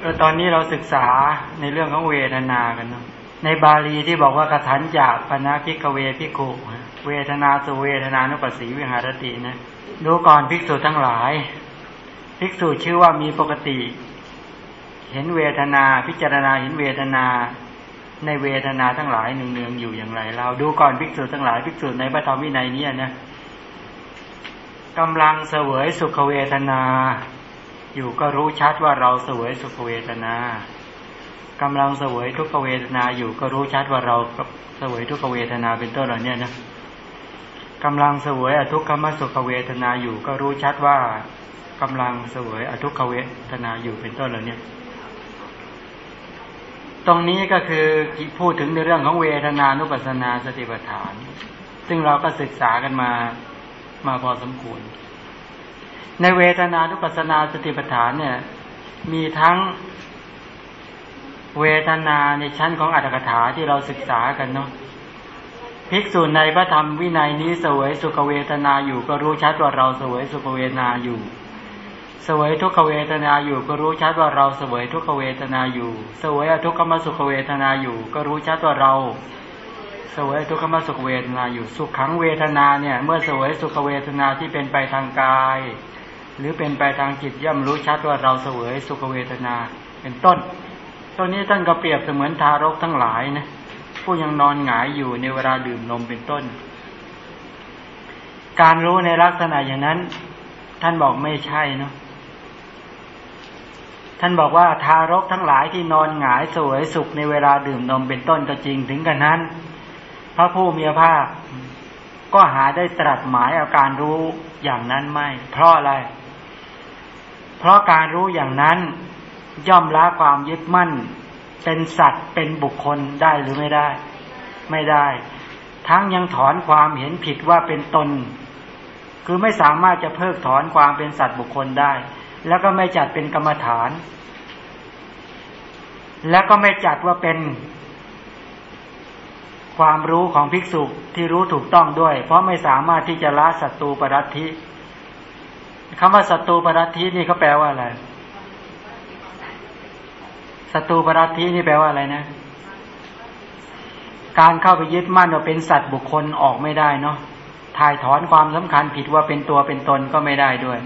เออตอนนี้เราศึกษาในเรื่องของเวทนากันเนาะในบาลีที่บอกว่ากถันจากพนาพิกเวพิกุเวทนาสุเวทนานุปัสสีวิหารตินะดูก่อนภิกษุทั้งหลาย ภิกษุชื่อว่ามีปกติ เห็นเวทนา พิจารณาเห็นเวทนา ในเวทนาทั้งหลายเนืองๆอยู่อย่างไร เราดูก่อนภิกษุทั้งหลายภิกษุในพระธรรมวินัยนี้นะกำลังเสวยสุขเวทนา อยู่ก็รู้ชัดว่าเราเสวยสุขเวทนากำลังเสวยทุกขเวทนาอยู่ก็รู้ชัดว่าเราเสวยทุกขเวทนาเป็นต้นเหล่านี้นะกำลังเสวยอทุกขมสุขเวทนาอยู่ก็รู้ชัดว่ากำลังเสวยอทุกขเวทนาอยู่เป็นต้นเหล่านี้ตรงนี้ก็คือพูดถึงในเรื่องของเวทนานุปัสสนาสติปัฏฐาน ซึ่งเราก็ศึกษากันมามาพอสมควร ในเวทนานุปัสนาสติปัฏฐานเนี่ย มีทั้งเวทนาในชั้นของอัตถกถาที่เราศึกษากันเนาะภิกษุในพระธรรมวินัยนี้เสวยสุขเวทนาอยู่ก็รู้ชัดว่าเราเสวยสุขเวทนาอยู่เสวยทุกขเวทนาอยู่ก็รู้ชัดว่าเราเสวยทุกขเวทนาอยู่เสวยอทุกขมสุขเวทนาอยู่ ก็รู้ชัดว่าเราเสวยทุกขมสุขเวทนาอยู่ สุขขังเวทนาเนี่ย เมื่อเสวยสุขเวทนาที่เป็นไปทางกาย หรือเป็นไปทางจิตย่อมรู้ชัดว่าเราเสวยสุขเวทนาเป็นต้นตัวนี้ท่านก็เปรียบเสมือนทารกทั้งหลายนะผู้ยังนอนหงายอยู่ในเวลาดื่มนมเป็นต้น การรู้ในลักษณะอย่างนั้น ท่านบอกไม่ใช่เนาะท่านบอกว่าทารกทั้งหลายที่นอนหงายสวยสุขในเวลาดื่มนมเป็นต้นก็จริงถึงกันนั้น พระผู้มีพระภาคก็หาได้ตรัสหมายอาการรู้อย่างนั้นไม่ เพราะอะไรเเพราะการรู้อย่างนั้นย่อมละความยึดมั่น เป็นสัตว์เป็นบุคคลได้หรือไม่ได้ ไม่ได้ ทั้งยังถอนความเห็นผิดว่าเป็นตน คือไม่สามารถจะเพิกถอนความเป็นสัตว์บุคคลได้ แล้วก็ไม่จัดเป็นกรรมฐาน แล้วก็ไม่จัดว่าเป็นความรู้ของภิกษุที่รู้ถูกต้องด้วย เพราะไม่สามารถที่จะละศัตรูปรัตทิ คำว่าศัตรูปรัตทินี่เขาแปลว่าอะไรศัตรูปรัตทินี่แปลว่าอะไรนะ การเข้าไปยึดมั่นว่าเป็นสัตว์บุคคลออกไม่ได้เนาะถ่ายถอนความสำคัญผิดว่าเป็นตัวเป็นตนก็ไม่ได้ด้วย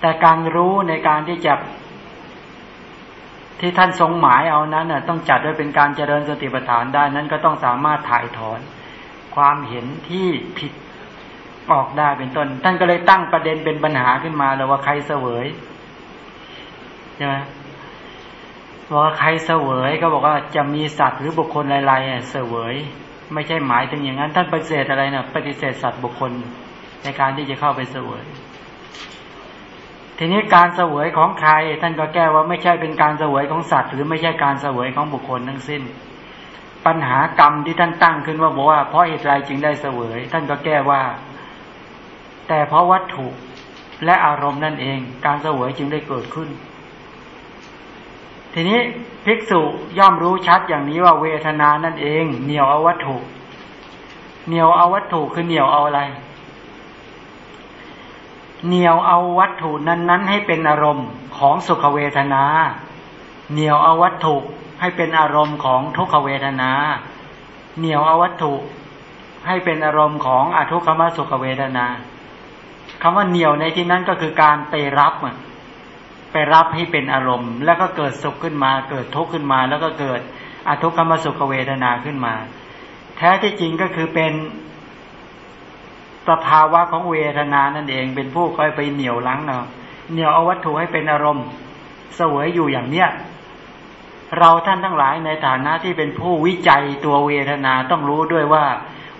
แต่การรู้ในการที่จะที่ท่านทรงหมายเอานั้นน่ะต้องจัดด้วยเป็นการเจริญสติปัฏฐานได้นั้นก็ต้องสามารถถ่ายถอน ความเห็นที่ผิด ออกได้เป็นต้น ท่านก็เลยตั้งประเด็นเป็นปัญหาขึ้นมาเลยว่าใครเสวยใช่ไหมบอกว่าใครเสวยก็บอกว่าจะมีสัตว์หรือบุคคลอะไรๆเสวย ไม่ใช่หมายถึงอย่างนั้น ท่านปฏิเสธอะไรนะปฏิเสธสัตว์บุคคลในการที่จะเข้าไปเสวย ทีนี้การเสวยของใคร ท่านก็แก้ว่าไม่ใช่เป็นการเสวยของสัตว์ หรือไม่ใช่การเสวยของบุคคลทั้งสิ้น ปัญหากรรมที่ท่านตั้งขึ้นว่าบอกว่าเพราะเหตุไรจึงได้เสวย ท่านก็แก้ว่า แต่เพราะวัตถุและอารมณ์นั่นเอง การเสวยจึงได้เกิดขึ้น ทีนี้ภิกษุย่อมรู้ชัดอย่างนี้ว่าเวทนานั่นเอง เหนียวเอาวัตถุ เหนียวเอาวัตถุคือเหนียวเอาอะไร เหนียวเอาวัตถุนั้น ๆ ให้เป็นอารมณ์ของสุขเวทนา เหนียวเอาวัตถุให้เป็นอารมณ์ของทุกขเวทนา เหนียวเอาวัตถุให้เป็นอารมณ์ของอทุกขมสุขเวทนา คำว่าเหนียวในที่นั้นก็คือการไปรับไปรับให้เป็นอารมณ์ แล้วก็เกิดสุขขึ้นมา เกิดทุกข์ขึ้นมา แล้วก็เกิดอทุกขมสุขเวทนาขึ้นมา แท้ที่จริงก็คือเป็นสภาวะของเวทนานั่นเอง เป็นผู้คอยไปเหนียวลังเนาะเหนียวเอาวัตถุให้เป็นอารมณ์ เสวยอยู่อย่างเนี้ยเราท่านทั้งหลายในฐานะที่เป็นผู้วิจัยตัวเวทนาต้องรู้ด้วยว่า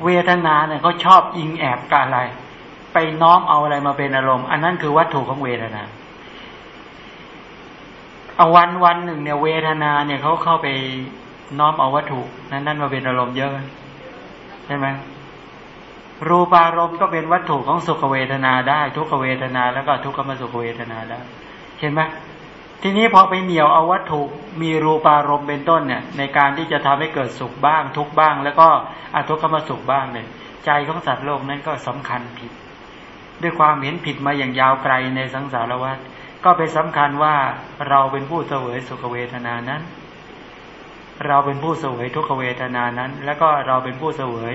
เวทนาเนี่ยเขาชอบอิงแอบกับอะไร ไปน้อมเอาอะไรมาเป็นอารมณ์ อันนั้นคือวัตถุของเวทนาเอาวันวันหนึ่งเนี่ยเวทนาเนี่ยเขาเข้าไปน้อมเอาวัตถุ นั้นนั่นมาเป็นอารมณ์เยอะใช่ไหมรูปารมณ์ก็เป็นวัตถุของสุขเวทนาได้ ทุกเวทนาแล้วก็ทุกขมสุขเวทนาได้ เห็นไหมทีนี้พอไปเหนี่ยวเอาวัตถุมีรูปารมณ์เป็นต้นเนี่ย ในการที่จะทำให้เกิดสุขบ้าง ทุกบ้าง แล้วก็อทุกขมสุขบ้างเนี่ยใจของสัตว์โลกนั้นก็สำคัญผิด ด้วยความเห็นผิดมาอย่างยาวไกลในสังสารวัฏก็ไปสำคัญว่าเราเป็นผู้เสวยสุขเวทนานั้น เราเป็นผู้เสวยทุกขเวทนานั้น แล้วก็เราเป็นผู้เสวย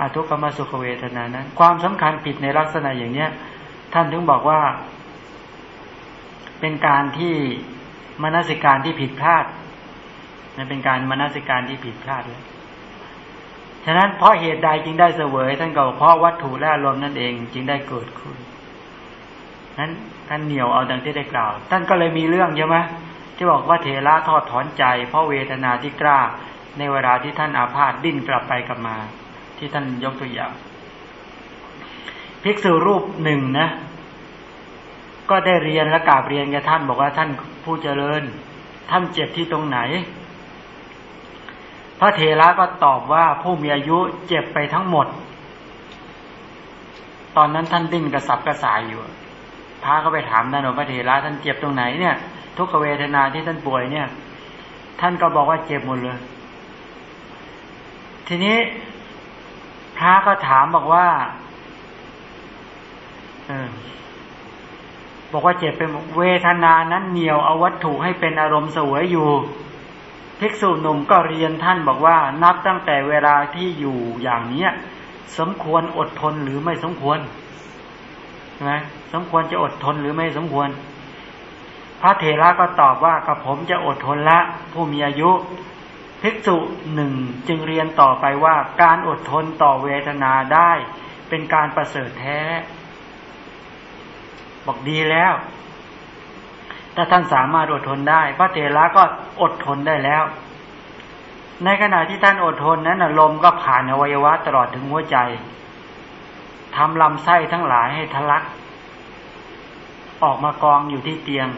อทุกขมสุขเวทนานั้น ความสำคัญผิดในลักษณะอย่างเนี้ย ท่านถึงบอกว่า เป็นการที่มนสิการที่ผิดพลาดนั่นเป็นการมนสิการที่ผิดพลาดเลย ฉะนั้นเพราะเหตุใดจึงได้เสวยท่านก็เพราะวัตถุและอารมณ์นั่นเองจึงได้เกิดขึ้นนั้นท่านเหนียวเอาดังที่ได้กล่าว ท่านก็เลยมีเรื่องใช่ไหมที่บอกว่าเทระทอดถอนใจ เพราะเวทนาที่กล้า ในเวลาที่ท่านอาพาธดิ้นกลับไปกลับมา ที่ท่านยกตัวอย่างภิกษุรูปหนึ่งนะ ก็ได้เรียนและกราบเรียนกับท่านบอกว่าท่านผู้เจริญ ท่านเจ็บที่ตรงไหน พระเทระก็ตอบว่าผู้มีอายุเจ็บไปทั้งหมด ตอนนั้นท่านดิ้นกระสับกระส่ายอยู่ พระก็ไปถามท่านว่าพระเทระท่านเจ็บตรงไหนเนี่ย ทุกขเวทนาที่ท่านป่วยเนี่ย ท่านก็บอกว่าเจ็บหมดเลย ทีนี้พระก็ถามบอกว่าเออบอกว่าเจ็บเป็นเวทนานั้นเหนียวเอาวัตถุให้เป็นอารมณ์สวยอยู่ ภิกษุหนุ่มก็เรียนท่านบอกว่า นับตั้งแต่เวลาที่อยู่อย่างเนี้ย สมควรอดทนหรือไม่สมควรใช่ไหมสมควรจะอดทนหรือไม่สมควร พระเถระก็ตอบว่ากับผมจะอดทนละ ผู้มีอายุ ภิกษุหนึ่งจึงเรียนต่อไปว่าการอดทนต่อเวทนาได้ เป็นการประเสริฐแท้ บอกดีแล้ว ถ้าท่านสามารถอดทนได้ พระเถระก็อดทนได้แล้ว ในขณะที่ท่านอดทนนั้นลมก็ผ่านอวัยวะตลอดถึงหัวใจทำลำไส้ทั้งหลายให้ทะลัก ออกมากองอยู่ที่เตียง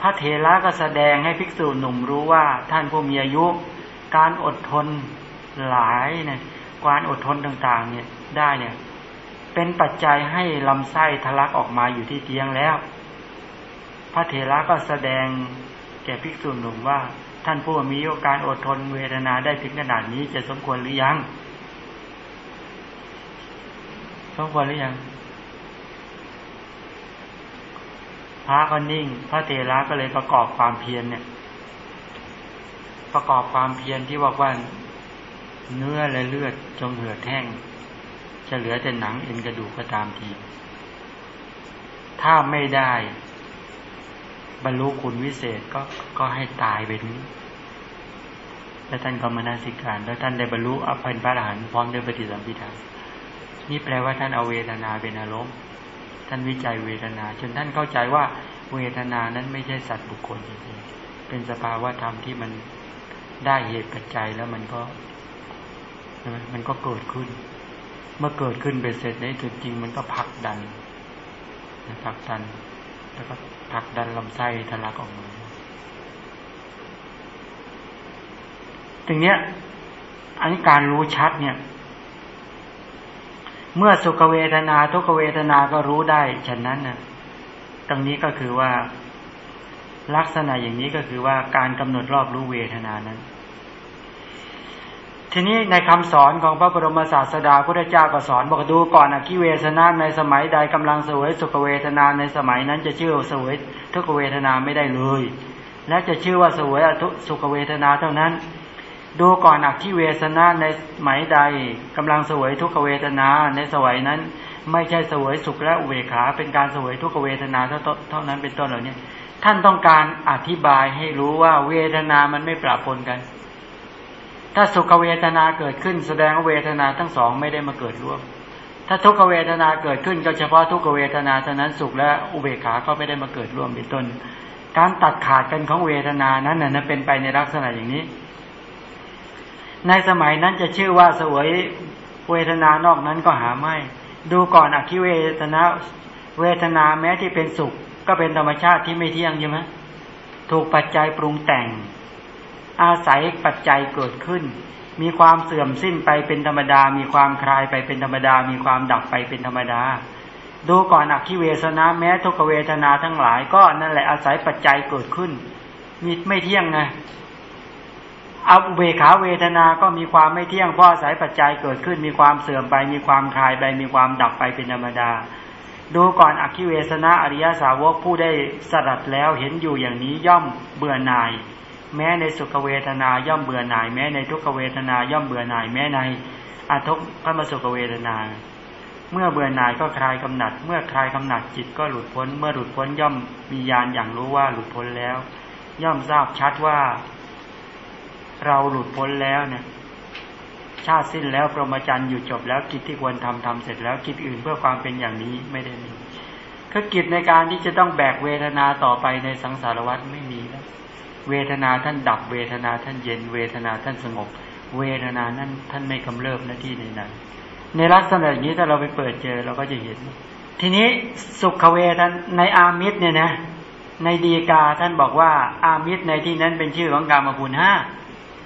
พระเถระก็แสดงให้ภิกษุหนุ่มรู้ว่าท่านผู้มีอายุ การอดทนหลายเนี่ยการอดทนต่างๆ เนี่ยได้เนี่ย เป็นปัจจัยให้ลำไส้ทะลักออกมาอยู่ที่เตียงแล้ว พระเถระก็แสดงแก่ภิกษุหนุ่มว่า ท่านผู้มีโอกาสอดทนเวทนาได้ถึงขนาดนี้จะสมควรหรือยังสมควรหรือยังพระก็นิ่ง พระเถระก็เลยประกอบความเพียรเนี่ย ประกอบความเพียรที่บอกว่าเนื้อและเลือดจงเหือดแห้ง จะเหลือแต่หนังเอ็นกระดูกก็ตามที ถ้าไม่ได้ บรรลุคุณวิเศษก็ก็ให้ตายไปนี้แล้วท่านก็มานาสิการ แล้วท่านได้บรรลุอภันพระอรหันต์พร้อมด้วยปฏิสัมพิทานี่แปลว่าท่านเอาเวทนาเป็นอารมณ์ท่านวิจัยเวทนา จนท่านเข้าใจว่าเวทนานั้นไม่ใช่สัตว์บุคคลจริงๆเป็นสภาวะธรรมที่มันได้เหตุปัจจัยแล้วมันก็ใช่ไหมมันก็เกิดขึ้น เมื่อเกิดขึ้นเป็นเสร็จในจุดจริงมันก็พักดันพักดัน แล้วก็ ผลักดันลำไส้ทะลักออกมาตรงเนี้ย อันนี้การรู้ชัดเนี่ย เมื่อสุขเวทนา ทุกเวทนาก็รู้ได้ ฉะนั้นน่ะ ตรงนี้ก็คือว่า ลักษณะอย่างนี้ก็คือว่าการกำหนดรอบรู้เวทนานั้น ทีนี้ในคำสอนของพระบรมศาสดาพุทธเจ้าก็สอนบอกดูก่อนอคิเวสนาในสมัยใดกำลังสวยสุขเวทนาในสมัยนั้นจะชื่อสวยทุกเวทนาไม่ได้เลย และจะชื่อว่าสวยทุสุขเวทนาเท่านั้น ดูก่อนอคิเวสนาในสมัยใดกำลังสวยทุกเวทนาในสมัยนั้น ไม่ใช่สวยสุขและอุเบกขา เป็นการสวยทุกเวทนาเท่านั้นเป็นต้นเหล่านี้ท่านต้องการอธิบายให้รู้ว่าเวทนามันไม่ปราปนกัน ถ้าสุขเวทนาเกิดขึ้น แสดงว่าเวทนาทั้งสองไม่ได้มาเกิดร่วม ถ้าทุกเวทนาเกิดขึ้นก็เฉพาะทุกเวทนาเท่านั้นสุขและอุเบกขาก็ไม่ได้มาเกิดร่วมเป็นต้น การตัดขาดกันของเวทนานั้นน่ะเป็นไปในลักษณะอย่างนี้ ในสมัยนั้นจะชื่อว่าสวยเวทนานอกนั้นก็หาไม่ ดูก่อนอคิเวทนาเวทนาแม้ที่เป็นสุข ก็เป็นธรรมชาติที่ไม่เที่ยงใช่ไหมถูกปัจจัยปรุงแต่ง อาศัยปัจจัยเกิดขึ้น มีความเสื่อมสิ้นไปเป็นธรรมดา มีความคลายไปเป็นธรรมดา มีความดับไปเป็นธรรมดา ดูก่อนอักขิเวสนาแม้ทุกเวทนาทั้งหลาย ก็นั่นแหละอาศัยปัจจัยเกิดขึ้นมีไม่เที่ยงไงเอาเวขาเวทนา ก็มีความไม่เที่ยงเพราะอาศัยปัจจัยเกิดขึ้น มีความเสื่อมไป มีความคลายไป มีความดับไปเป็นธรรมดา ดูก่อนอคิเวสนะอริยสาวกผู้ได้สดัดแล้วเห็นอยู่อย่างนี้ย่อมเบื่อหน่าย แม้ในสุขเวทนาย่อมเบื่อหน่าย แม้ในทุกขเวทนาย่อมเบื่อหน่าย แม้ในอทุกขมสุขเวทนา เมื่อเบื่อหน่ายก็คลายกำหนัด เมื่อคลายกำหนัดจิตก็หลุดพ้น เมื่อหลุดพ้นย่อมมีญาณอย่างรู้ว่าหลุดพ้นแล้ว ย่อมทราบชัดว่า เราหลุดพ้นแล้วเนี่ยชาติสิ้นแล้วพรหมจรรย์อยู่จบแล้วกิจที่ควรทำทำเสร็จแล้วกิจอื่นเพื่อความเป็นอย่างนี้ไม่ได้มีก็กิจในการที่จะต้องแบกเวทนาต่อไปในสังสารวัฏไม่ เวทนาท่านดับเวทนาท่านเย็น เวทนาท่านสงบ เวทนานั้นท่านไม่กำเริบหน้าที่ในนั้นในลักษณะอย่างนี้ถ้าเราไปเปิดเจอเราก็จะเห็น ทีนี้สุขเวทนในอามิตรเนี่ยนะ ในดีกาท่านบอกว่าอามิตรในที่นั้นเป็นชื่อของกามคุณห้า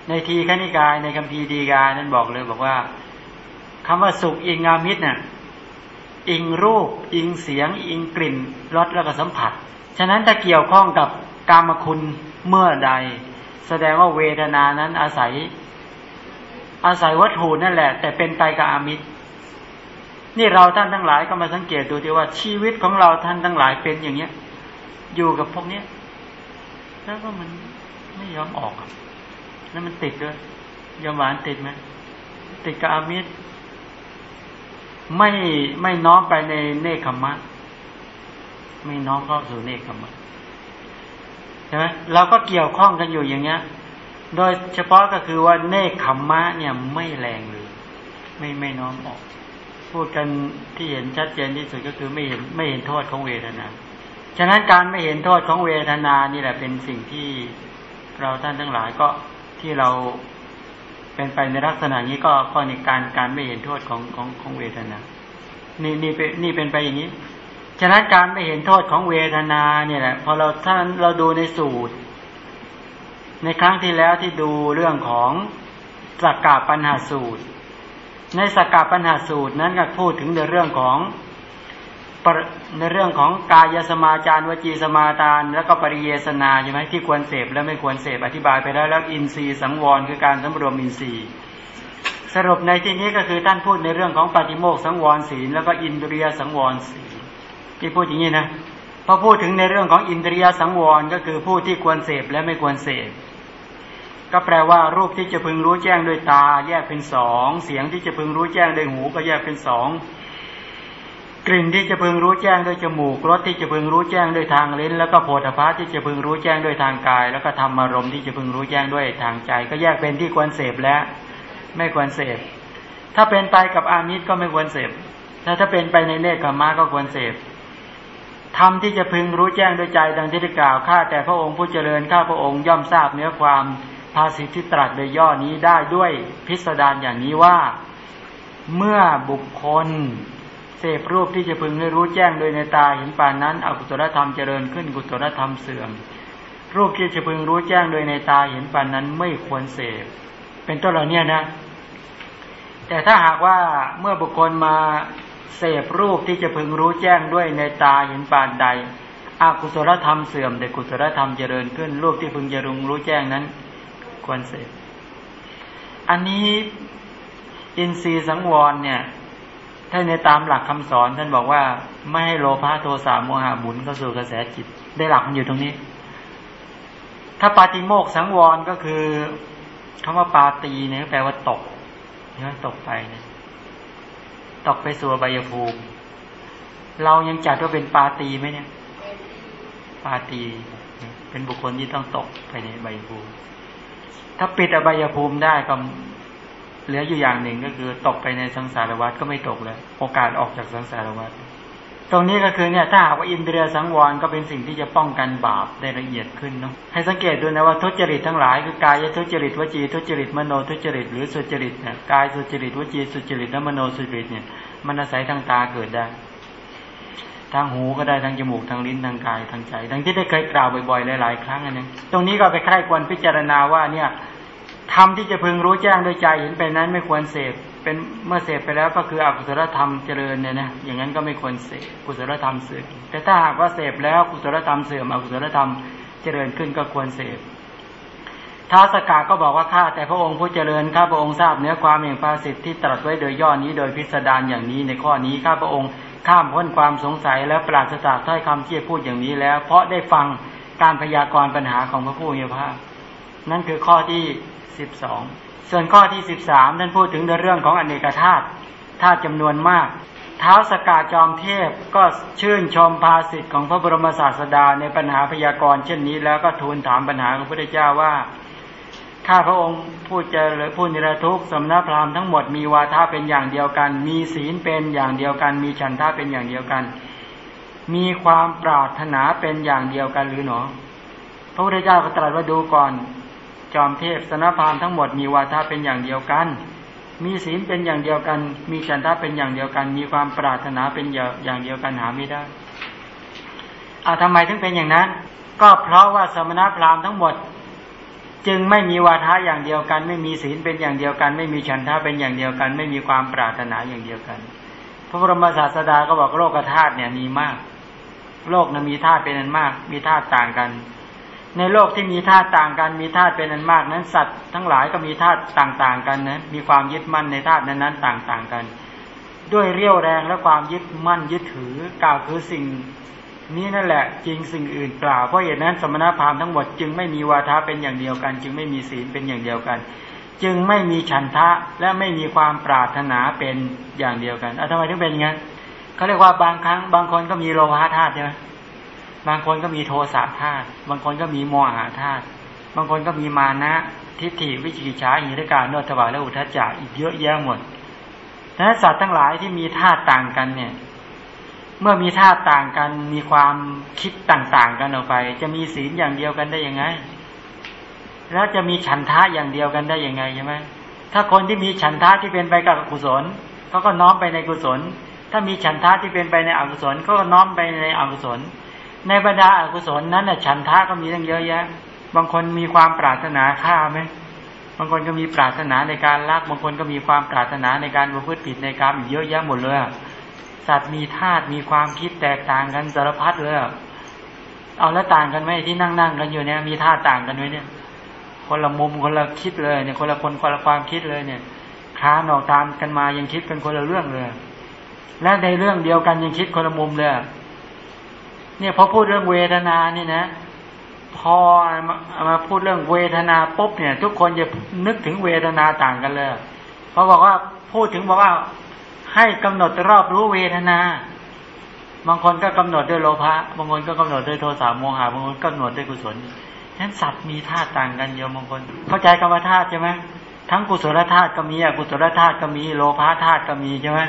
ในทีขณิกายในคัมภีร์ดีกานั้นบอกเลยบอกว่าคำว่าสุขอิงอามิตรเนี่ยอิงรูป อิงเสียง อิงกลิ่นรสแล้วก็สัมผัส ฉะนั้นถ้าเกี่ยวข้องกับกามคุณ เมื่อใด แสดงว่าเวทนานั้นอาศัย อาศัยวัตถุนั่นแหละ แต่เป็นไปกับอามิตร นี่เราท่านทั้งหลายก็มาสังเกตดูดีว่าชีวิตของเราท่านทั้งหลายเป็นอย่างเนี้ย อยู่กับพวกเนี้ยแล้วก็มันไม่ยอมออกนั่นมันติดด้วยยาหวานติดไหมติดกับอามิตรไม่ไม่น้อมไปในเนคขมะ ไม่น้อมเข้าสู่เนคขมะ ช่ไหมเราก็เกี่ยวข้องกันอยู่อย่างเงี้ย โดยเฉพาะก็คือว่าเนคขมมะเนี่ยไม่แรงเลย ไม่ไม่น้อมออก พูดกันที่เห็นชัดเจนที่สุดก็คือไม่เห็นไม่เห็นโทษของเวทนา ฉะนั้นการไม่เห็นโทษของเวทนานี่แหละเป็นสิ่งที่เราท่านทั้งหลายก็ที่เราเป็นไปในลักษณะนี้ก็ข้อในการการไม่เห็นโทษของของของเวทนา นี่นี่เป็นนี่เป็นไปอย่างนี้ ฉะนั้นการไม่เห็นโทษของเวทนาเนี่ยแหละพอเราถ้านเราดูในสูตร ในครั้งที่แล้วที่ดูเรื่องของสกกาปัญหาสูตร ในสกกาปัญหาสูตรนั้นก็พูดถึงในเรื่องของในเรื่องของกายสมาจารวจีสมาทาน แล้วก็ปริเยสนาใช่ไหมที่ควรเสพและไม่ควรเสพอธิบายไปแล้วแล้วอินทรีย์สังวรคือการสำรวมอินทรีย์ สรุปในที่นี้ก็คือท่านพูดในเรื่องของปฏิโมกสังวรศีลแล้วก็อินทรียสังวรศีล ที่พูดอย่างนี้นะพอพูดถึงในเรื่องของอินทรียสังวรก็คือผู้ที่ควรเสพและไม่ควรเสพก็แปลว่ารูปที่จะพึงรู้แจ้งด้วยตา แยกเป็นสองเสียงที่จะพึงรู้แจ้งด้วยหูก็แยกเป็นสองกลิ่นที่จะพึงรู้แจ้งด้วยจมูกรสที่จะพึงรู้แจ้งด้วยทางลิ้น แล้วก็โผฏฐัพที่จะพึงรู้แจ้งด้วยทางกาย แล้วก็ธรรมารมณ์ที่จะพึงรู้แจ้งด้วยทางใจ ก็แยกเป็นที่ควรเสพและไม่ควรเสพถ้าเป็นไปกับอามิตรก็ไม่ควรเสพถ้าถ้าเป็นไปในเนคขมาก็ควรเสพ ธรรมที่จะพึงรู้แจ้งโดยใจดังที่ได้กล่าวข้าแต่พระองค์ผู้เจริญข้าพระองค์ย่อมทราบเนื้อความภาษิตที่ตรัสโดยย่อนี้ได้ด้วยพิสดารอย่างนี้ว่า เมื่อบุคคลเสพรูปที่จะพึงให้รู้แจ้งโดยในตาเห็นปานนั้นอกุศลธรรมเจริญขึ้นกุศลธรรมเสื่อม รูปที่จะพึงรู้แจ้งโดยในตาเห็นปานนั้นไม่ควรเสพ เป็นต้นเหล่านี้นะ แต่ถ้าหากว่าเมื่อบุคคลมา เสพรูปที่จะพึงรู้แจ้งด้วยในตาเห็นปานใดอกุศลธรรมเสื่อมแต่กุศลธรรมเจริญขึ้น รูปที่พึงจะรุงรู้แจ้งนั้น ควรเสพอันนี้อินทรีย์สังวรเนี่ย ถ้าในตามหลักคำสอนท่านบอกว่าไม่ให้โลภะโทสะโมหะหมุนเข้าสู่กระแสจิต ได้หลักมันอยู่ตรงนี้ ถ้าปาติโมกสังวรก็คือคำว่าปาตีเนี่ยแปลว่าตกนี่ยตกไปเนี่ย ตกไปสู่ใบยภูมิ เรายังจัดว่าเป็นปาตีไหมเนี่ย ปาตี เป็นบุคคลที่ต้องตกไปในใบภูมิ ถ้าปิดอบายภูมิได้ก็เหลืออยู่อย่างหนึ่งก็คือ ตกไปในสังสารวัฏก็ไม่ตกแล้ว โอกาสออกจากสังสารวัฏ ตรงนี้ก็คือเนี่ยถ้าหากว่าอินเดียสังวรก็เป็นสิ่งที่จะป้องกันบาปได้ละเอียดขึ้นเนาะให้สังเกตดูนะว่าทุจริตทั้งหลายคือกายทุจริตวจีทุจริตมโนทุจริตหรือสุจริตเนี่ยกายสุจริตวจีสุจริตและมโนสุจริตเนี่ยมันอาศัยทางตาเกิดได้ทางหูก็ได้ทางจมูกทางลิ้นทางกายทางใจดังที่ได้เคยกล่าวบ่อยๆหลายๆครั้งอันนี้ตรงนี้ก็ไปใคร่ควรพิจารณาว่าเนี่ยธรรมที่จะพึงรู้แจ้งโดยใจเห็นไปนั้นไม่ควรเสพ เป็นเมื่อเสพไปแล้วก็คืออกุศลธรรมเจริญเนี่ยนะอย่างนั้นก็ไม่ควรเสพกุศลธรรมเสื่อมแต่ถ้าหากว่าเสพแล้วกุศลธรรมเสื่อมอกุศลธรรมเจริญขึ้นก็ควรเสพท้าสกาก็บอกว่าข้าแต่พระองค์ผู้เจริญข้าพระองค์ทราบเนื้อความแห่งภาสิทธิ์ที่ตรัสไว้โดยย่อนี้โดยพิสดารอย่างนี้ในข้อนี้ข้าพระองค์ข้ามพ้นความสงสัยและปราศจากถ้อยคำที่พูดอย่างนี้แล้ว เพราะได้ฟังการพยากรณ์ปัญหาของพระผู้มีพระภาคนั่นคือข้อที่สิบสอง ส่วนข้อที่สิบสามท่านพูดถึงในเรื่องของอเนกธาตุธาตุจำนวนมาก เท้าสกาจอมเทพก็ชื่นชมภาสิทธิ์ของพระบรมศาสดาในปัญหาพยากรณ์เช่นนี้แล้วก็ทูลถามปัญหาของพระพุทธเจ้าว่าข้าพระองค์ผู้เจริญผู้นิรทุกข์สมณพราหมณ์ทั้งหมดมีวาทะเป็นอย่างเดียวกัน มีศีลเป็นอย่างเดียวกัน มีฉันทะเป็นอย่างเดียวกัน มีความปรารถนาเป็นอย่างเดียวกันหรือหนอ พระพุทธเจ้าก็ตรัสว่าดูก่อน จอมเทพสนพราหมณ์ทั้งหมดมีวาทะเป็นอย่างเดียวกัน มีศีลเป็นอย่างเดียวกัน มีฉันทะเป็นอย่างเดียวกัน มีความปรารถนาเป็นอย่างเดียวกันหาไม่ได้อาทำไมถึงเป็นอย่างนั้น ก็เพราะว่าสมณพราหมณ์ทั้งหมด จึงไม่มีวาทะอย่างเดียวกัน ไม่มีศีลเป็นอย่างเดียวกัน ไม่มีฉันทะเป็นอย่างเดียวกัน ไม่มีความปรารถนาอย่างเดียวกัน พระบรมศาสดาก็บอกโลกธาตุเนี่ยมีมาก โลกนะมีธาตุเป็นอันมาก มีธาตุต่างกัน ในโลกที่มีธาตุต่างกันมีธาตุเป็นอันมากนั้นสัตว์ทั้งหลายก็มีธาตุต่างๆกันนะมีความยึดมั่นในธาตุนั้นๆต่างๆกัน ด้วยเรี่ยวแรงและความยึดมั่นยึดถือกล่าวคือสิ่ง นี้นั่นแหละจริงสิ่งอื่นเปล่าเพราะเหตุนั้นสมณพราหมณ์ทั้งหมดจึงไม่มีวาทะเป็นอย่างเดียวกัน จึงไม่มีศีลเป็นอย่างเดียวกัน จึงไม่มีฉันทะและไม่มีความปรารถนาเป็นอย่างเดียวกันอะทำไมถึงเป็นอย่างนั้นเขาเรียกว่าบางครั้งบางคนก็มีโลภะธาตุใช่ไหม บางคนก็มีโทสะธาตุบางคนก็มีโมหะธาตุบางคนก็มีมานะทิฏฐิวิจิกิจฉาอิริกาโนตถวาและอุทจจะอีกเยอะแยะหมดดังนั้นสัตว์ทั้งหลายที่มีธาตุต่างกันเนี่ย เมื่อมีธาตุต่างกันมีความคิดต่างๆกันออกไป จะมีศีลอย่างเดียวกันได้ยังไง แล้วจะมีฉันทะอย่างเดียวกันได้ยังไงใช่ไหมถ้าคนที่มีฉันทะที่เป็นไปกับกุศลเขาก็น้อมไปในกุศล ถ้ามีฉันทะที่เป็นไปในอกุศลเขาก็น้อมไปในอกุศล ในบรรดาอกุศลนั้นฉันทะก็มีตั้งเยอะแยะ บางคนมีความปรารถนาฆ่าไหมบางคนก็มีปรารถนาในการรัก บางคนก็มีความปรารถนาในการประพฤติผิดในกรรมเยอะแยะหมดเลยสัตว์มีธาตุมีความคิดแตกต่างกันสารพัดเลยเอาแล้วต่างกันไหมที่นั่งนั่งกันอยู่เนี่ยมีธาตุต่างกันไหมเนี่ย คนละมุมคนละคิดเลยเนี่ยคนละคนคนละความคิดเลยเนี่ยค้านออกตามกันมายังคิดเป็นคนละเรื่องเลย และในเรื่องเดียวกันยังคิดคนละมุมเลย เนี่ยพอพูดเรื่องเวทนานี่นะ พอมาพูดเรื่องเวทนาปุ๊บเนี่ย ทุกคนจะนึกถึงเวทนาต่างกันเลยเพราะบอกว่าพูดถึงบอกว่าให้กำหนดรอบรู้เวทนา บางคนก็กำหนดด้วยโลภะบางคนก็กำหนดด้วยโทสะโมหะบางคนก็กำหนดด้วยกุศลฉะนั้นสัตว์มีธาตุต่างกันเยอะบางคน เข้าใจกรรมธาตุใช่ไหมทั้งกุศลธาตุก็มีอกุศลธาตุก็มีโลภะธาตุก็มีใช่ไหม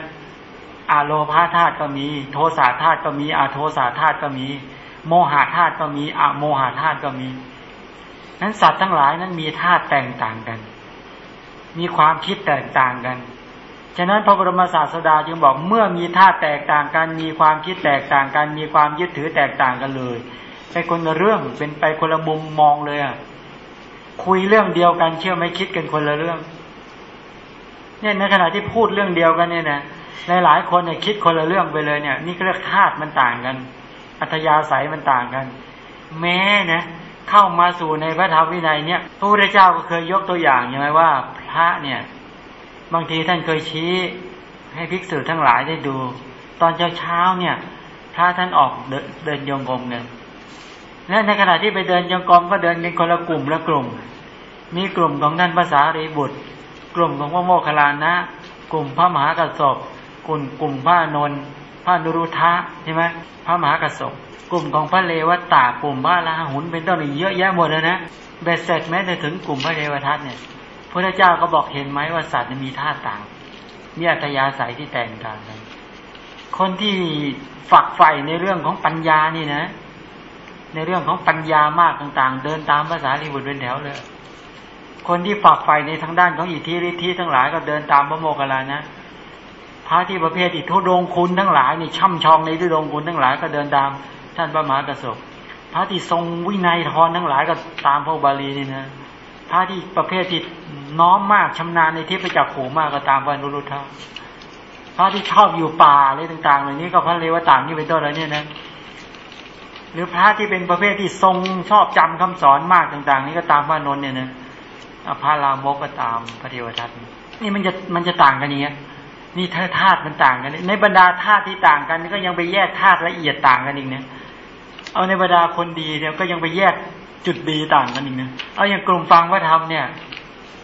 อาโลภะธาตุก็มี โทสะธาตุก็มีอาโทสะธาตุก็มี โมหะธาตุก็มีอะโมหะธาตุก็มีนั้นสัตว์ทั้งหลายนั้นมีธาตุแตกต่างกัน มีความคิดแตกต่างกัน ฉะนั้นพระบรมศาสดาจึงบอกเมื่อมีท่าแตกต่างกัน มีความคิดแตกต่างกัน มีความยึดถือแตกต่างกันเลยไปคนละเรื่องเป็นไปคนละมุมมองเลยอะคุยเรื่องเดียวกันเชื่อไม่คิดกันคนละเรื่อง เนี่ยในขณะที่พูดเรื่องเดียวกันเนี่ยนะ หลายหลายคนเนี่ยคิดคนละเรื่องไปเลยเนี่ย นี่ก็เรียกธาตุมันต่างกัน อัธยาศัยมันต่างกัน แม้นะเข้ามาสู่ในพระธรรมวินัยเนี่ยพระพุทธเจ้าก็เคยยกตัวอย่างใช่ไหมว่า พระเนี่ย บางทีท่านเคยชี้ให้ภิกษุทั้งหลายได้ดู ตอนเช้าเช้าเนี่ยถ้าท่านออกเดินโยงกรมเนี่ยและในขณะที่ไปเดินโยงกรมก็เดินกันคนละกลุ่มละกลุ่ม มีกลุ่มของท่านภาษารีบุตร กลุ่มของพระโมคคัลลานะ กลุ่มพระมหากัสสป กลุ่มกลุ่มพระนนท์พระนุรุทะใช่ไหมพระมหากัสสปกลุ่มของพระเลวตากลุ่มพระลาหุนเป็นต้นเยอะแยะหมดเลยนะเบ็ดเสร็จแม้แต่ถึงกลุ่มพระเทวทัตเนี่ยพระเจ้าก็บอกเห็นไหมว่าสัตว์มีท่าต่าง มีอัตยาศัยที่แตกต่างกัน คนที่ฝักใฝ่ในเรื่องของปัญญานี่นะ ในเรื่องของปัญญามากต่าง ๆ เดินตามภาษาลีบุตรเป็นแถวเลย คนที่ฝักใฝ่ในทางด้านของอิทธิฤทธิทั้งหลายก็เดินตามพระโมคคัลลานะ พระที่ประเภทอิทธุดงคุณทั้งหลายนี่ช่ำชองในทุดงคุณทั้งหลายก็เดินตามท่านพระมหากระสบพระที่ทรงวินัยทรทั้งหลายก็ตามพระบาลีนี่นะพระที่ประเภทที่น้อมมากชำนาญในที่ไปจักขูมากก็ตามวันรุรุทะพระที่ชอบอยู่ป่าอะไรต่างๆเหล่านี้ก็พระเลวต่างนี่เป็นต้นอะไรเนี่ยนะหรือพระที่เป็นประเภทที่ทรงชอบจำคำสอนมากต่าง ๆ นี่ก็ตามพระนนท์เนี่ยนะพระรามกก็ตามพระเทวทัตนี่มันจะมันจะต่างกันอย่างเงี้ย นี่ถ้าธาตุมันต่างกัน ในบรรดาธาตุที่ต่างกันก็ยังไปแยกธาตุละเอียดต่างกันอีกเนี่ยเอาในบรรดาคนดีเนี่ยก็ยังไปแยกจุดดีต่างกันอีกนะเอาอย่างกลุ่มฟังว่าธรรมเนี่ย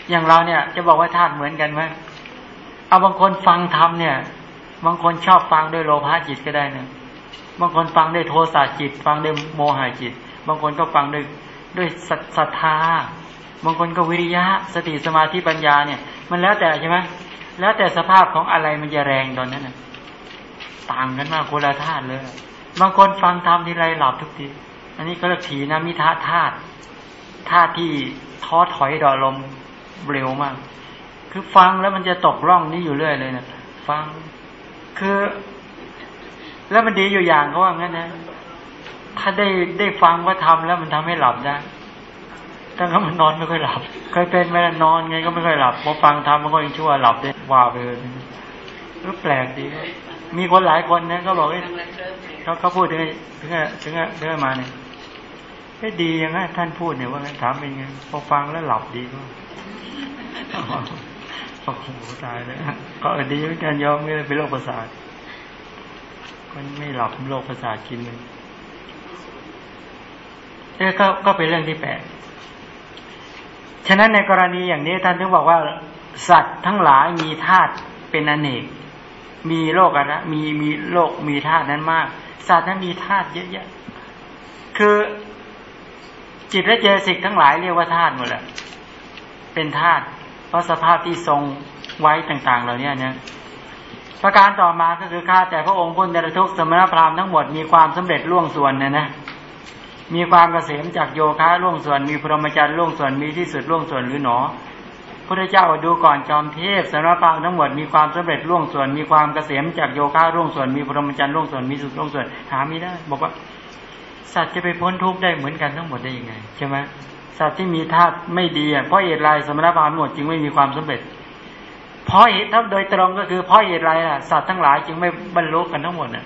อย่างเราเนี่ย จะบอกว่าธาตุเหมือนกันไหมเอาบางคนฟังธรรมเนี่ย บางคนชอบฟังด้วยโลภะจิตก็ได้นะบางคนฟังด้วยโทสะจิต ฟังด้วยโมหะจิต บางคนก็ฟังด้วยด้วยศรัทธาบางคนก็วิริยะ สติสมาธิปัญญาเนี่ย มันแล้วแต่ใช่ไหม แล้วแต่สภาพของอะไรมันจะแรงตอนนั้นนะต่างกันมากคนละธาตุเลย บางคนฟังธรรมทีไรหลับทุกที อันนี้ก็เรียกถีนะมิทาธาตุธาตุที่ท้อถอยดอลมเร็วมาก คือฟังแล้วมันจะตกร่องนี้อยู่เรื่อยเลยนะฟัง คือ แล้วมันดีอยู่อย่างเขาว่างั้นนะ ถ้าได้ได้ฟังว่าทำแล้วมันทำให้หลับได้ ถ้าเขามันนอนไม่ค่อยหลับเคยเป็นไหมนอนไงก็ไม่ค่อยหลับพอฟังทำมันก็ยังชั่วหลับได้ว่าไปเลยก็แปลกดี มีคนหลายคนนะเขาบอกเขาเขาพูดถึงถึงถึงเดินมาเนี่ยไม่ดียังไงท่านพูดเนี่ยว่าไงถามเป็นไงพอฟังแล้วหลับดีก็โอ้โหตายเลยก็อดีเหมือนกันยอมไม่เป็นโรคประสาทมันไม่หลับโรคประสาทกินเลยเออก็ก็เป็นเรื่องที่แปลก ฉะนั้นในกรณีอย่างนี้ท่านถึงบอกว่า สัตว์ทั้งหลายมีธาตุเป็นอเนก มีโลกอะไรมีมีโลกมีธาตุนั้นมาก สัตว์นั้นมีธาตุเยอะๆคือจิตและเจสิกทั้งหลายเรียกว่าธาตุหมดแหละเป็นธาตุเพราะสภาพที่ทรงไว้ต่างๆเหล่านี้เนี่ยประการต่อมาก็คือข้าแต่พระองค์พุทธเดชทุกสมณพราหมณ์ทั้งหมดมีความสำเร็จล่วงส่วนเนี่ยนะ มีความเกษมจากโยคะล่วงส่วนมีพรหมจรรย์ล่วงส่วนมีที่สุดล่วงส่วนหรือหนอพระเจ้าดูก่อนจอมเทพสารพังทั้งหมดมีความสำเร็จล่วงส่วน มีความเกษมจากโยคะล่วงส่วนมีพรหมจรรย์ล่วงส่วนมีสุดล่วงส่วนหาไม่ได้ บอกว่า สัตว์จะไปพ้นทุกข์ได้เหมือนกันทั้งหมดได้ยังไงใช่ไหมสัตว์ที่มีธาตุไม่ดีเพราะเหตุไรสมณพราหมณ์หมดจึงไม่มีความสำเร็จ เพราะเหตุทั้งโดยตรงก็คือเพราะเหตุไรล่ะสัตว์ทั้งหลายจึงไม่บรรลุกันทั้งหมดน่ะ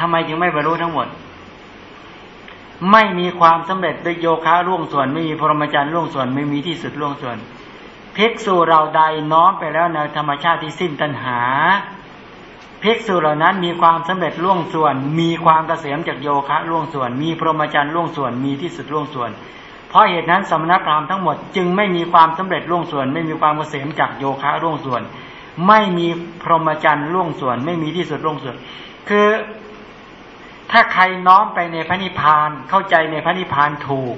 ทำไมจึงไม่บรรลุทั้งหมด ไม่มีความสำเร็จโดยโยคะล่วงส่วน ไม่มีพรหมจรรย์ล่วงส่วนไม่มีที่สุดล่วงส่วนภิกษุเราใดน้อมไปแล้วในธรรมชาติที่สิ้นตัณหาภิกษุเหล่านั้นมีความสำเร็จล่วงส่วน มีความเกษมจากโยคะล่วงส่วน มีพรหมจรรย์ล่วงส่วน มีที่สุดล่วงส่วน เพราะเหตุนั้นสมณพราหมณ์ทั้งหมดจึงไม่มีความสำเร็จล่วงส่วน ไม่มีความเกษมจากโยคะล่วงส่วน ไม่มีพรหมจรรย์ล่วงส่วน ไม่มีที่สุดล่วงส่วน คือ ถ้าใครน้อมไปในพระนิพพานเข้าใจในพระนิพพานถูก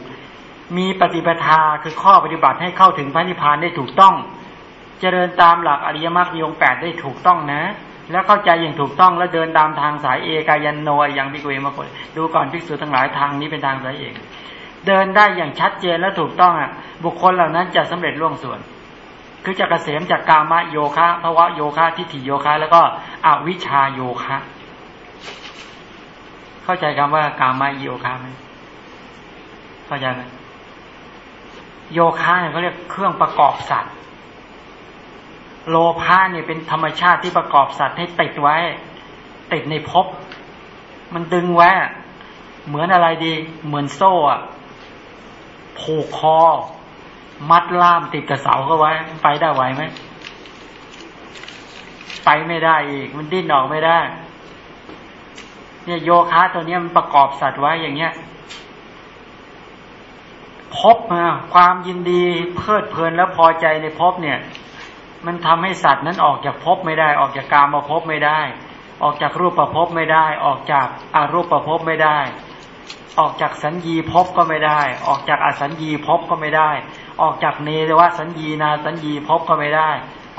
มีปฏิปทาคือข้อปฏิบัติให้เข้าถึงพระนิพพานได้ถูกต้อง เจริญตามหลักอริยมรรคมีองแปดได้ถูกต้องนะ แล้วเข้าใจอย่างถูกต้องแล้วเดินตามทางสายเอกายันโนอย่างพิกเวมาคนดูก่อนภิกษุทั้งหลายทางนี้เป็นทางสายเอกเดินได้อย่างชัดเจนและถูกต้องอะ บุคคลเหล่านั้นจะสำเร็จล่วงส่วน คือจะกเกษมจากกามโยคะภาวะโยคะทิฏฐิโยคะ แล้วก็อวิชาโยคะ เข้าใจคำว่ากามาโยคะไหมเข้าใจไหมโยคะเนี่ยเขาเรียกเครื่องประกอบสัตว์ โลภะเนี่ยเป็นธรรมชาติที่ประกอบสัตว์ให้ติดไว้ ติดในภพมันดึงไว้ เหมือนอะไรดี เหมือนโซ่อะผูกคอ มัดล่ามติดกับเสาเข้าไว้ ไปได้ไหวไหมไปไม่ได้อีก มันดิ้นออกไม่ได้ เนี่ยโยคะตัวนี้มันประกอบสัตว์ไว้อย่างเงี้ยพบมาความยินดีเพลิดเพลินแล้วพอใจในพบเนี่ย มันทำให้สัตว์นั้นออกจากพบไม่ได้ ออกจากกามาพบไม่ได้ ออกจากรูปประพบไม่ได้ ออกจากอารูปประพบไม่ได้ ออกจากสัญญีพบก็ไม่ได้ ออกจากอสัญญีพบก็ไม่ได้ ออกจากเนรวสัญญีนาสัญญีพบก็ไม่ได้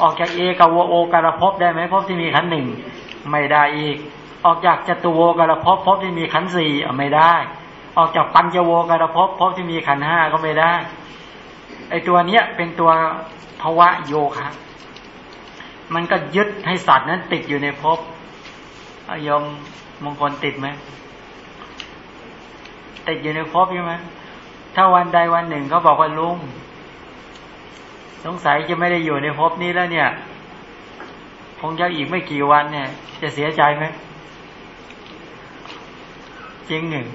ออกจากเอกวโอการพบได้ไหมพบที่มีขันหนึ่งไม่ได้อีก ออกจากจตุโวกระพบพบที่มีขันสี่ไม่ได้ ออกจากปัญจโวกระพบพบที่มีขันห้าก็ไม่ได้ ไอตัวเนี้ยเป็นตัวภาวะโยคะ มันก็ยึดให้สัตว์นั้นติดอยู่ในภพยมมงคลติดไหมติดอยู่ในภพใช่ไหมถ้าวันใดวันหนึ่งเขาบอกว่าลุงสงสัยจะไม่ได้อยู่ในภพนี้แล้วเนี่ยคงจะอีกไม่กี่วันเนี่ย จะเสียใจไหม จริงหนึ่ง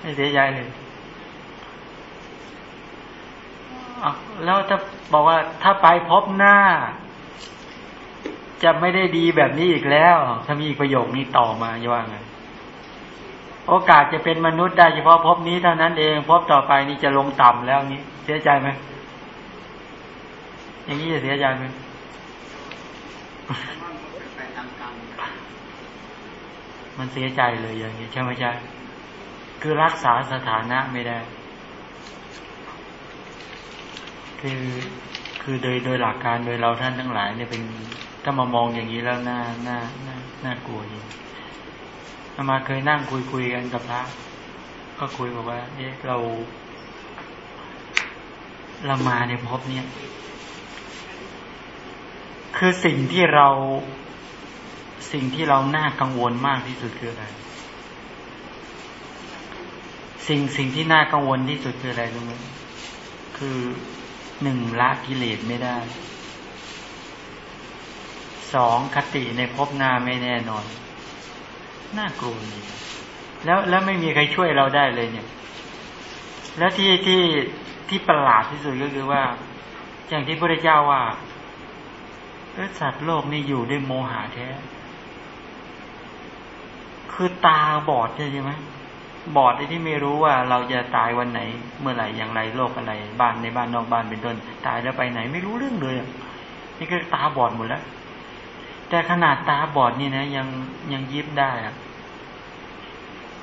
ไม่เสียใจเลยแล้วถ้าบอกว่าถ้าไปพบหน้า จะไม่ได้ดีแบบนี้อีกแล้ว ถ้ามีประโยคนี้ต่อมาจะว่าไงโอกาสจะเป็นมนุษย์ได้เฉพาะพบนี้เท่านั้นเอง พบต่อไปนี่จะลงต่ำแล้วนี้ เสียใจไหมอย่างนี้จะเสียใจไหม มันเสียใจเลยอย่างนี้ใช่ไหมใช่คือรักษาสถานะไม่ได้ คือคือโดยโดยหลักการโดยเราท่านทั้งหลายเนี่ยเป็นถ้ามามองอย่างนี้แล้วน่าน่าน่าน่ากลัวจริงอามาเคยนั่งคุยคุยกันกับพระก็คุยบอกว่าเอ๊ะเราเรามาในภพเนี่ย คือสิ่งที่เราสิ่งที่เราน่ากังวลมากที่สุดคืออะไร สิ่งสิ่งที่น่ากังวลที่สุดคืออะไรรู้ไหมคือหนึ่งละกิเลสไม่ได้ สองคติในภพหน้าไม่แน่นอน น่ากลัวนี่แล้วแล้วไม่มีใครช่วยเราได้เลยเนี่ย แล้วที่ที่ที่ประหลาดที่สุดก็คือว่า อย่างที่พระเจ้าว่า สัตว์โลกนี่อยู่ด้วยโมหะแท้ คือตาบอดใช่ไหมบอดที่ไม่รู้ว่าเราจะตายวันไหน เมื่อไหร่อย่างไรโรคอะไร บ้านในบ้านนอกบ้านเป็นต้นตายแล้วไปไหนไม่รู้เรื่องเลยนี่ก็ตาบอดหมดแล้ว แต่ขนาดตาบอดนี่นะ ยังยังยิบได้อะ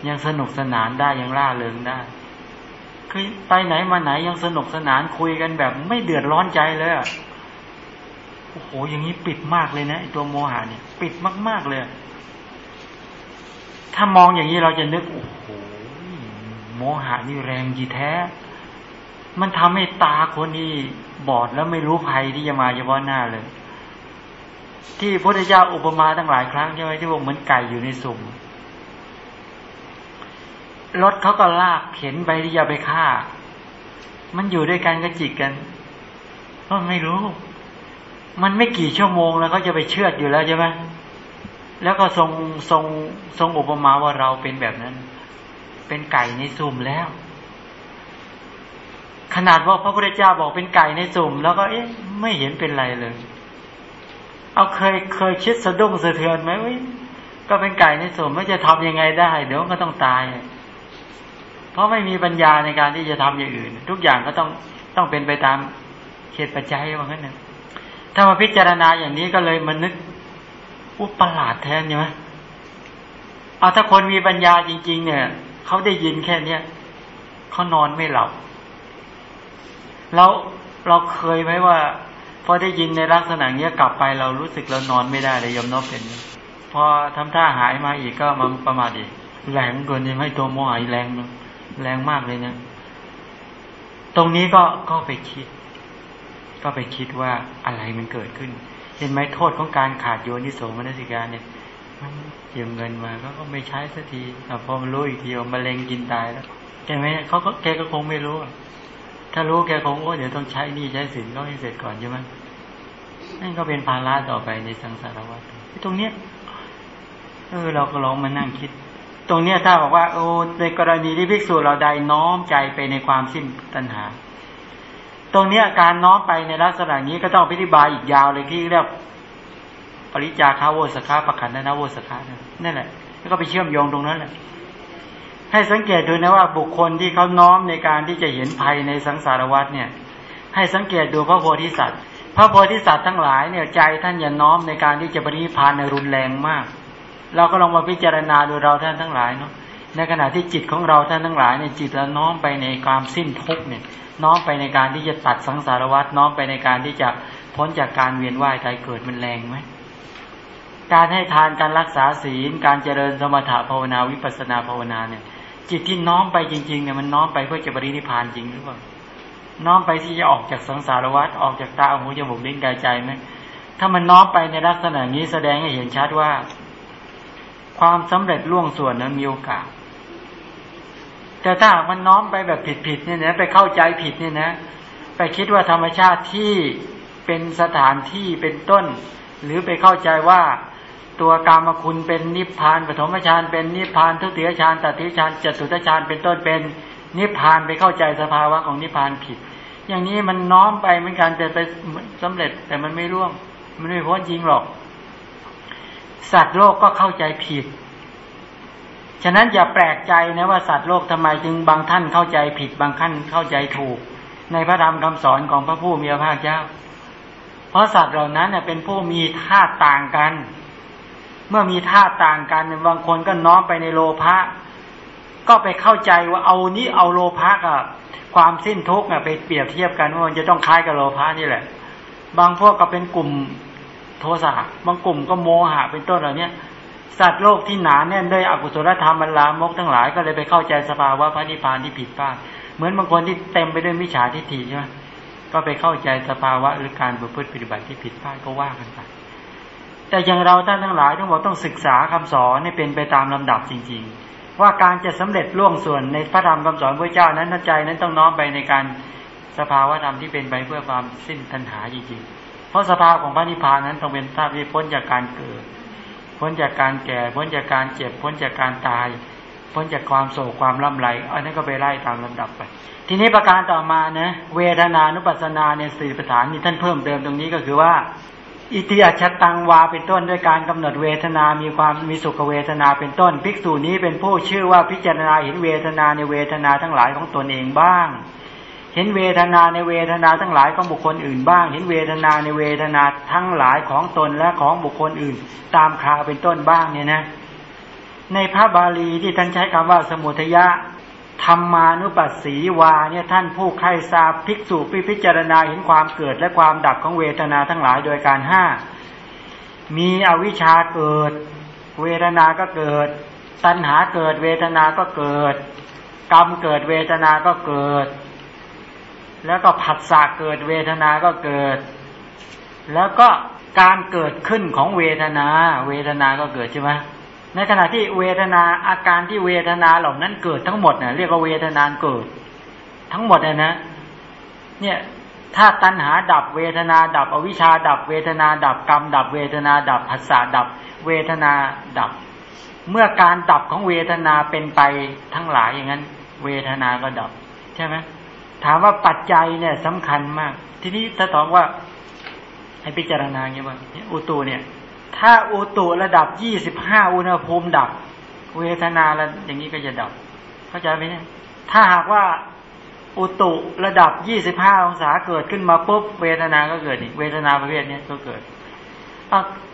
ยังสนุกสนานได้ยังล่าเริงได้ คือไปไหนมาไหนยังสนุกสนานคุยกันแบบไม่เดือดร้อนใจเลยอะ โอ้โหอย่างนี้ปิดมากเลยนะไอตัวโมหะเนี่ย ปิดมากๆเลย ถ้ามองอย่างนี้เราจะนึกโอ้โหโมหะนี่แรงกี่แท้ มันทำให้ตาคนนี้บอดแล้วไม่รู้ภัยที่จะมาเฉพาะหน้าเลย ที่พระพุทธเจ้าอุปมาตั้งหลายครั้งใช่ไหมที่ว่าเหมือนไก่อยู่ในสุ่มรถเขาก็ลากเข็นไปที่จะไปฆ่า มันอยู่ด้วยกันก็จิกกันก็ไม่รู้ มันไม่กี่ชั่วโมงแล้วก็จะไปเชือดอยู่แล้วใช่ไหมแล้วก็ทรงทรงทรงอุปมาว่าเราเป็นแบบนั้น เป็นไก่ในสุ่มแล้ว ขนาดว่าพระพุทธเจ้าบอกเป็นไก่ในสุ่มแล้วก็เอ๊ะไม่เห็นเป็นไรเลย เอาเคยเคยคิดสะดุ้งสะเทือนไหมว่าก็เป็นไก่ในสุ่มไม่จะทำยังไงได้ เดี๋ยวก็ต้องตาย เพราะไม่มีปัญญาในการที่จะทำอย่างอื่น ทุกอย่างก็ต้องต้องเป็นไปตามเหตุปัจจัยว่างั้นนะ ถ้ามาพิจารณาอย่างนี้ก็เลยมันนึกอุปประหลาดแทนใช่ไหมเอาถ้าคนมีปัญญาจริง ๆ เนี่ยเขาได้ยินแค่เนี้ยเขานอนไม่หลับเราเราเคยไหมว่าพอได้ยินในลักษณะเนี้ยกลับไปเรารู้สึกเรานอนไม่ได้เลยยมนบเป็นพอทำท่าหายมาอีกก็มาประมาทอีกแรงเกินยังให้ตัวโมหายแรงแรงมากเลยเนี่ยตรงนี้ก็ก็ไปคิด ก็ไปคิดว่าอะไรมันเกิดขึ้น เห็นไหมโทษของการขาดโยนิโสมนสิการเนี่ยมันยืมเงินมาก็ไม่ใช้สักทีพอมันรู้อีกทีว่ามะเร็งกินตายแล้วแกไหมเขาก็แกก็คงไม่รู้ ถ้ารู้แกคงโอ้เดี๋ยวต้องใช้นี่ใช้สินก็ให้เสร็จก่อนใช่ไหมนั่นก็เป็นภาระต่อไปในสังสารวัฏตรงเนี้ยเออเราก็ลองมานั่งคิด ตรงเนี้ยถ้าบอกว่าโอ้ในกรณีที่ภิกษุเราใดน้อมใจไปในความสิ้นตัณหา ตรงนี้การน้อมไปในลักษณะนี้ก็ต้องอธิบายอีกยาวเลยที่เรียกปริจาคโวสสัคคะ ปักขันทนโวสสัคคะ นั่นแหละแล้วก็ไปเชื่อมโยงตรงนั้นแหละให้สังเกตดูนะว่าบุคคลที่เขาน้อมในการที่จะเห็นภัยในสังสารวัฏเนี่ย ให้สังเกตดูพระโพธิสัตว์ พระโพธิสัตว์ทั้งหลายเนี่ยใจท่านอย่าน้อมในการที่จะปรินิพานในรุนแรงมาก เราก็ลองมาพิจารณาดูเราท่านทั้งหลายเนาะ ในขณะที่จิตของเราท่านทั้งหลายเนี่ยจิตเราน้อมไปในความสิ้นทุกเนี่ยน้อมไปในการที่จะตัดสังสารวัฏน้อมไปในการที่จะพ้นจากการเวียนว่ายตายเกิดมันแรงไหมการให้ทานการรักษาศีล การเจริญสมถะภาวนาวิปัสนาภาวนาเนี่ย จิตที่น้อมไปจริงๆเนี่ยมันน้อมไปเพื่อจะบริณิพานจริงหรือเปล่าน้อมไปที่จะออกจากสังสารวัฏออกจากตาหูจมูกลิ้นกายใจไหมถ้ามันน้อมไปในลักษณะนี้แสดงให้เห็นชัดว่า ความสำเร็จล่วงส่วนนั้นมีโอกาส แต่ถ้ามันน้อมไปแบบผิดๆเนี่ยนะไปเข้าใจผิดเนี่ยนะ ไปคิดว่าธรรมชาติที่เป็นสถานที่เป็นต้น หรือไปเข้าใจว่าตัวกามคุณเป็นนิพพานปฐมฌานเป็นนิพพานทุติยฌานตติฌานจตุตฌานเป็นต้นเป็นนิพพานไปเข้าใจสภาวะของนิพพานผิด อย่างนี้มันน้อมไปเหมือนกันแต่ไปสำเร็จแต่มันไม่ร่วงมันไม่พ้นจริงหรอก สัตว์โลกก็เข้าใจผิด ฉะนั้นอย่าแปลกใจนะว่าสัตว์โลกทำไมจึงบางท่านเข้าใจผิดบางท่านเข้าใจถูก ในพระธรรมคำสอนของพระผู้มีพระภาคเจ้า เพราะสัตว์เหล่านั้นเป็นผู้มีธาต่างกัน เมื่อมีธาต่างกันบางคนก็น้อมไปในโลภะก็ไปเข้าใจว่าเอานี้เอาโลภะกับความสิ้นทุกข์ไปเปรียบเทียบกันว่ามันจะต้องคล้ายกับโลภะนี่แหละ บางพวกก็เป็นกลุ่มโทสะบางกลุ่มก็โมหะเป็นต้นเหล่านี้ สัตว์โลกที่หนาแน่นด้วยอกุศลธรรมบรรลามกทั้งหลายก็เลยไปเข้าใจสภาวะพระนิพพานที่ผิดพลาดเหมือนบางคนที่เต็มไปด้วยมิจฉาทิฏฐิใช่ไหมก็ไปเข้าใจสภาวะหรือการประพฤติปฏิบัติที่ผิดพลาดก็ว่ากันไปแต่อย่างเราท่านทั้งหลายทั้งหมดต้องศึกษาคำสอนให้เป็นไปตามลำดับจริง ๆ ว่าการจะสำเร็จล่วงส่วนในพระธรรมคำสอนพระเจ้านั้นใจนั้นต้องน้อมไปในการสภาวะธรรมที่เป็นไปเพื่อความสิ้นตัณหาจริงๆ เพราะสภาพของพระนิพพานนั้นต้องเป็นภาพที่พ้นจากการเกิด พ้นจากการแก่ พ้นจากการเจ็บ พ้นจากการตาย พ้นจากความโศกความล่ำไรอันนั้นก็ไปไล่ตามลำดับไป ทีนี้ประการต่อมานะเวทนานุปัสสนาในสี่ประฐานนี่ท่านเพิ่มเติมตรงนี้ก็คือว่า อิติอัชตังวาเป็นต้นด้วยการกำหนดเวทนามีความมีสุขเวทนาเป็นต้น ภิกษุนี้เป็นผู้ชื่อว่าพิจารณาเห็นเวทนาในเวทนาทั้งหลายของตนเองบ้าง เห็นเวทนาในเวทนาทั้งหลายของบุคคลอื่นบ้าง เห็นเวทนาในเวทนาทั้งหลายของตนและของบุคคลอื่น ตามคราวเป็นต้นบ้างเนี่ยนะในพระบาลีที่ท่านใช้คำว่าสมุทยะธรรมานุปัสสีวาเนี่ยท่านผู้ใครทราบภิกษุพิพิจารณาเห็นความเกิดและความดับของเวทนาทั้งหลายโดยการห้ามีอวิชชาเกิด เวทนาก็เกิด ตัณหาเกิดเวทนาก็เกิด กรรมเกิดเวทนาก็เกิด แล้วก็ผัสสะเกิดเวทนาก็เกิด แล้วก็การเกิดขึ้นของเวทนา เวทนาก็เกิดใช่ไหมในขณะที่เวทนาอาการที่เวทนาเหล่านั้นเกิดทั้งหมดเนี่ยเรียกว่าเวทนาเกิด ทั้งหมดนะ เนี่ยถ้าตัณหาดับเวทนาดับ อวิชชาดับ เวทนาดับกรรม ดับเวทนาดับผัสสะดับ เวทนาดับ เมื่อการดับของเวทนาเป็นไปทั้งหลายอย่างนั้น เวทนาก็ดับ ใช่ไหม ถามว่าปัจจัยเนี่ยสำคัญมาก ทีนี้ถ้าตอบว่า ให้พิจารณาอย่างนี้ว่าอุตูเนี่ย ถ้าอุตุระดับยี่สิบห้าอุณหภูมิดับ เวทนาแล้วอย่างนี้ก็จะดับ เข้าใจไหมเนี่ย ถ้าหากว่าอุตุระดับยี่สิบห้าองศาเกิดขึ้นมาปุ๊บเวทนาก็เกิดอีกเวทนาประเภทนี้ก็เกิด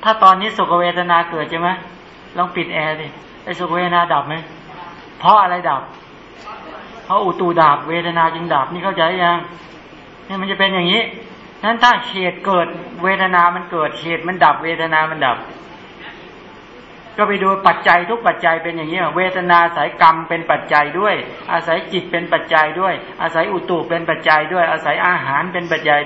ถ้าตอนนี้สุขเวทนาเกิดใช่ไหมลองปิดแอร์ดิไอสุขเวทนาดับไหมเพราะอะไรดับ เพราะอุตูดับเวทนาจึงดับนี่เข้าใจยังนี่มันจะเป็นอย่างนี้นั้นถ้าเหตุเกิดเวทนามันเกิดเหตุมันดับเวทนามันดับ ก็ไปดูปัจจัยทุกปัจจัยเป็นอย่างนี้เวทนาอาศัยกรรมเป็นปัจจัยด้วย อาศัยจิตเป็นปัจจัยด้วย อาศัยอุตุเป็นปัจจัยด้วย อาศัยอาหารเป็นปัจจัย